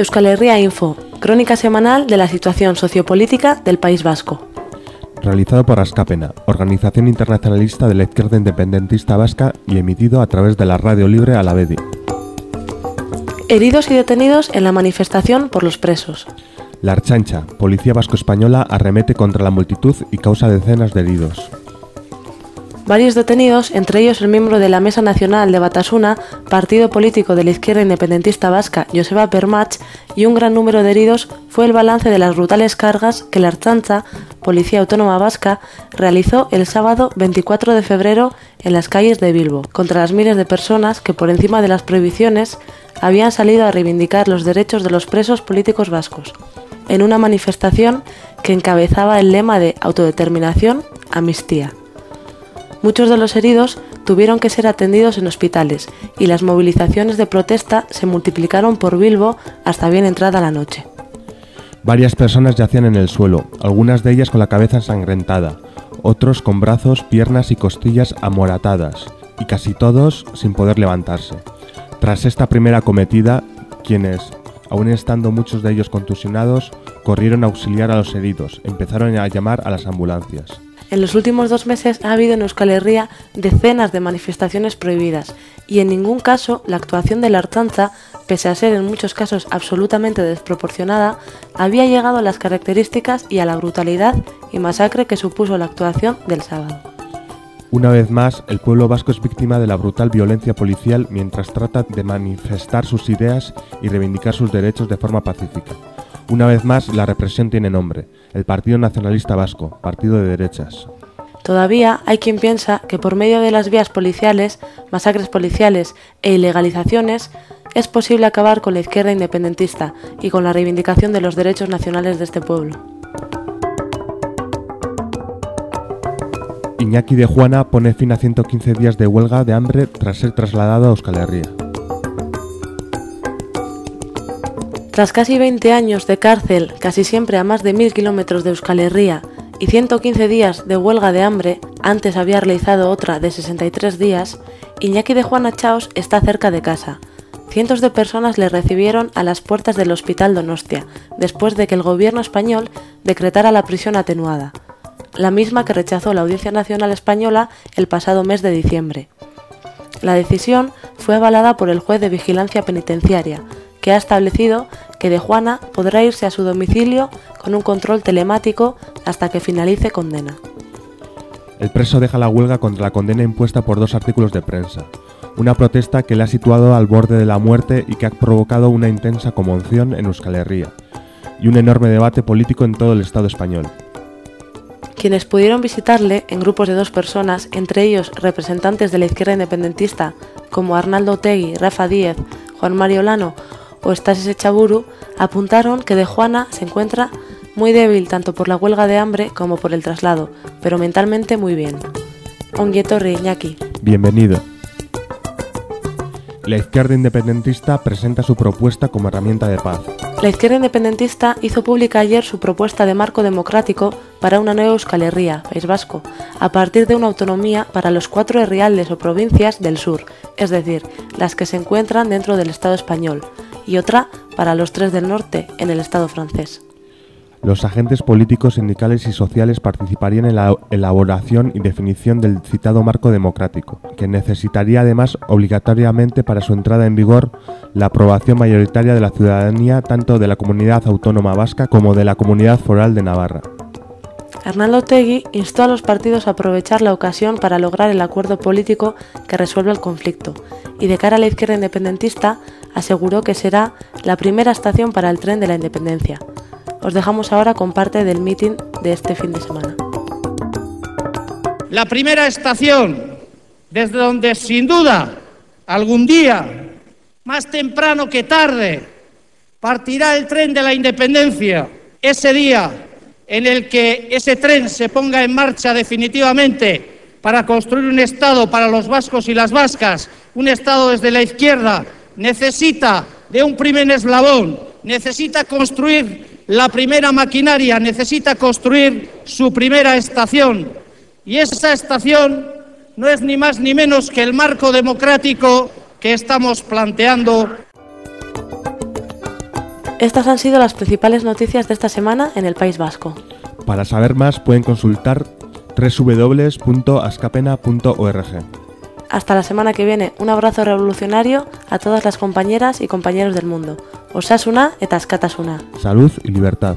Euskal Herria Info, crónica semanal de la situación sociopolítica del País Vasco. Realizado por Ascapena, organización internacionalista de la izquierda independentista vasca y emitido a través de la radio libre Alavedi. Heridos y detenidos en la manifestación por los presos. La Archancha, policía vasco-española, arremete contra la multitud y causa decenas de heridos. Varios detenidos, entre ellos el miembro de la Mesa Nacional de Batasuna, partido político de la izquierda independentista vasca, Joseba Permach, y un gran número de heridos fue el balance de las brutales cargas que la Archancha, Policía Autónoma Vasca, realizó el sábado 24 de febrero en las calles de Bilbo, contra las miles de personas que, por encima de las prohibiciones, habían salido a reivindicar los derechos de los presos políticos vascos, en una manifestación que encabezaba el lema de autodeterminación, amnistía. Muchos de los heridos tuvieron que ser atendidos en hospitales y las movilizaciones de protesta se multiplicaron por Bilbo hasta bien entrada la noche. Varias personas yacían en el suelo, algunas de ellas con la cabeza ensangrentada, otros con brazos, piernas y costillas amoratadas, y casi todos sin poder levantarse. Tras esta primera cometida, quienes, aun estando muchos de ellos contusionados, corrieron a auxiliar a los heridos, empezaron a llamar a las ambulancias. En los últimos dos meses ha habido en Euskal Herria decenas de manifestaciones prohibidas y en ningún caso la actuación de la Artanza, pese a ser en muchos casos absolutamente desproporcionada, había llegado a las características y a la brutalidad y masacre que supuso la actuación del sábado. Una vez más, el pueblo vasco es víctima de la brutal violencia policial mientras trata de manifestar sus ideas y reivindicar sus derechos de forma pacífica. Una vez más, la represión tiene nombre, el Partido Nacionalista Vasco, partido de derechas. Todavía hay quien piensa que por medio de las vías policiales, masacres policiales e ilegalizaciones, es posible acabar con la izquierda independentista y con la reivindicación de los derechos nacionales de este pueblo. Iñaki de Juana pone fin a 115 días de huelga de hambre tras ser trasladado a Euskal Herria. Tras casi 20 años de cárcel, casi siempre a más de mil kilómetros de Euskal Herria, y 115 días de huelga de hambre, antes había realizado otra de 63 días, Iñaki de Juana Chaos está cerca de casa. Cientos de personas le recibieron a las puertas del Hospital Donostia, después de que el gobierno español decretara la prisión atenuada, la misma que rechazó la Audiencia Nacional Española el pasado mes de diciembre. La decisión fue avalada por el juez de vigilancia penitenciaria, que ha establecido que de Juana podrá irse a su domicilio con un control telemático hasta que finalice condena. El preso deja la huelga contra la condena impuesta por dos artículos de prensa, una protesta que le ha situado al borde de la muerte y que ha provocado una intensa conmoción en Euskal Herria y un enorme debate político en todo el Estado español. Quienes pudieron visitarle en grupos de dos personas, entre ellos representantes de la izquierda independentista como Arnaldo Tegui, Rafa Díez, Juan Mario Lano o Stasis Echaburu, apuntaron que de Juana se encuentra muy débil tanto por la huelga de hambre como por el traslado, pero mentalmente muy bien. Onguietorri Iñaki. Bienvenido. La izquierda independentista presenta su propuesta como herramienta de paz. La izquierda independentista hizo pública ayer su propuesta de marco democrático para una nueva Euskal Herria, País Vasco, a partir de una autonomía para los cuatro herrialdes o provincias del sur, es decir, las que se encuentran dentro del Estado español, y otra para los tres del norte, en el Estado francés. Los agentes políticos, sindicales y sociales participarían en la elaboración y definición del citado marco democrático, que necesitaría además obligatoriamente para su entrada en vigor la aprobación mayoritaria de la ciudadanía tanto de la comunidad autónoma vasca como de la comunidad foral de Navarra. Arnaldo Tegui instó a los partidos a aprovechar la ocasión para lograr el acuerdo político que resuelva el conflicto y de cara a la izquierda independentista aseguró que será la primera estación para el tren de la independencia. Os dejamos ahora con parte del meeting de este fin de semana. La primera estación desde donde sin duda algún día, más temprano que tarde, partirá el tren de la independencia. Ese día en el que ese tren se ponga en marcha definitivamente para construir un Estado para los vascos y las vascas, un Estado desde la izquierda, necesita de un primer eslabón, necesita construir la primera maquinaria, necesita construir su primera estación. Y esa estación no es ni más ni menos que el marco democrático que estamos planteando Estas han sido las principales noticias de esta semana en el País Vasco. Para saber más pueden consultar www.ascapena.org. Hasta la semana que viene, un abrazo revolucionario a todas las compañeras y compañeros del mundo. Osasuna eta askatasuna. Salud y libertad.